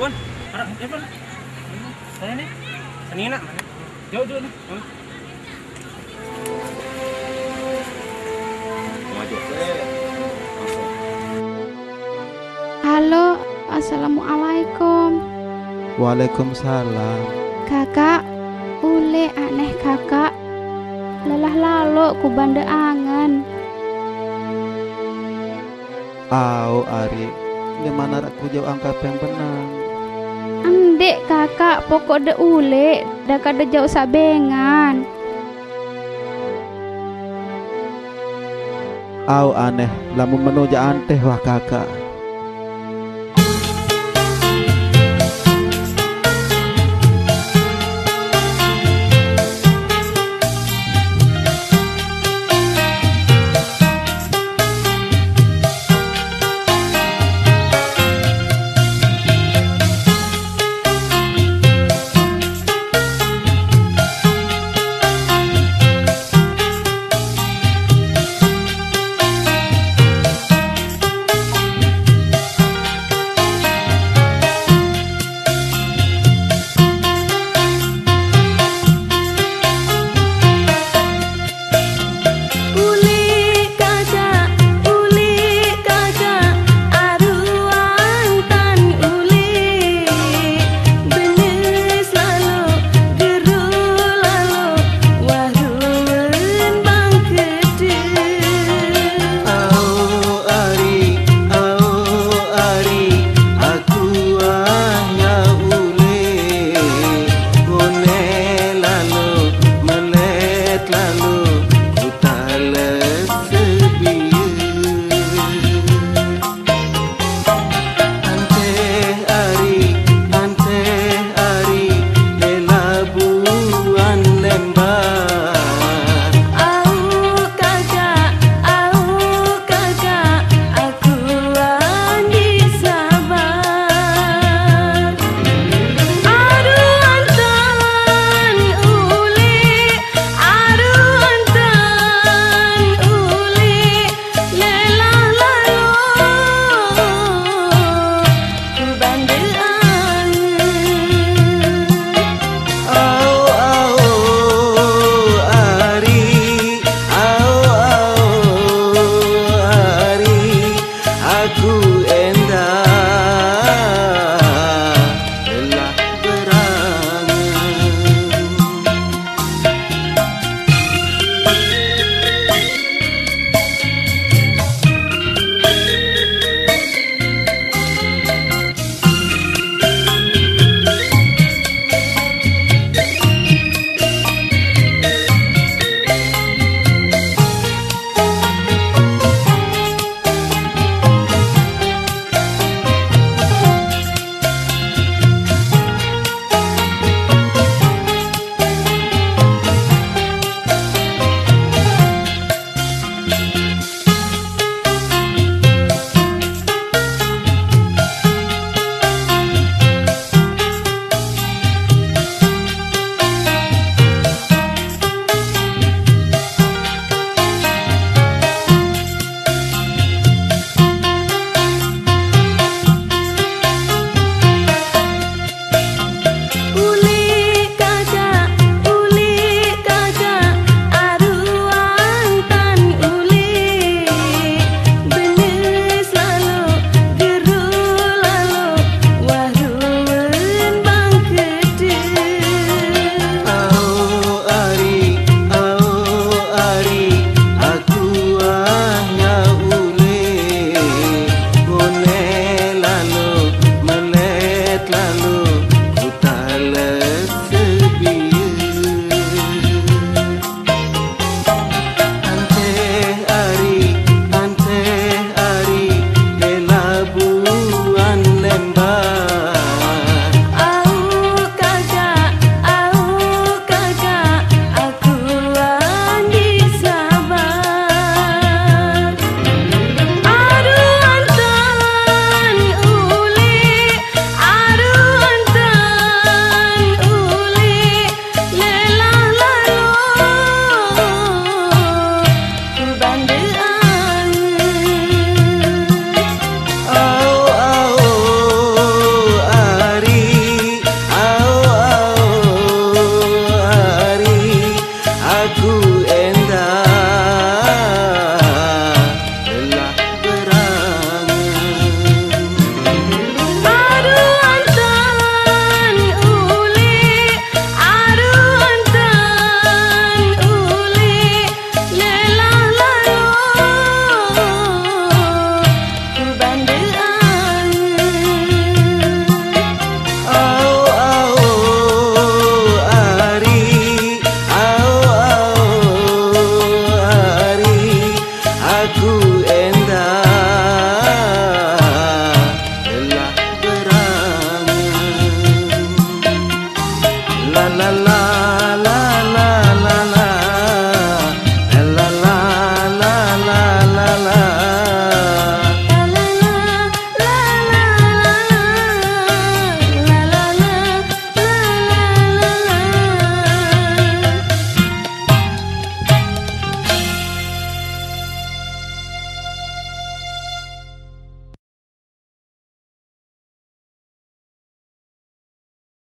Pun. Ada ya, Pun. Mana? Jauh jauh Maju. Halo, Assalamualaikum. Waalaikumsalam. Kakak, ule aneh kakak. Lelah lalu ku bande angan. Au Ari, gimana aku jauh angkat yang benang? Andek kakak, pokok de ule, dah kada jauh sabengan. Au aneh, lamun menuju anteh wah kakak. and I.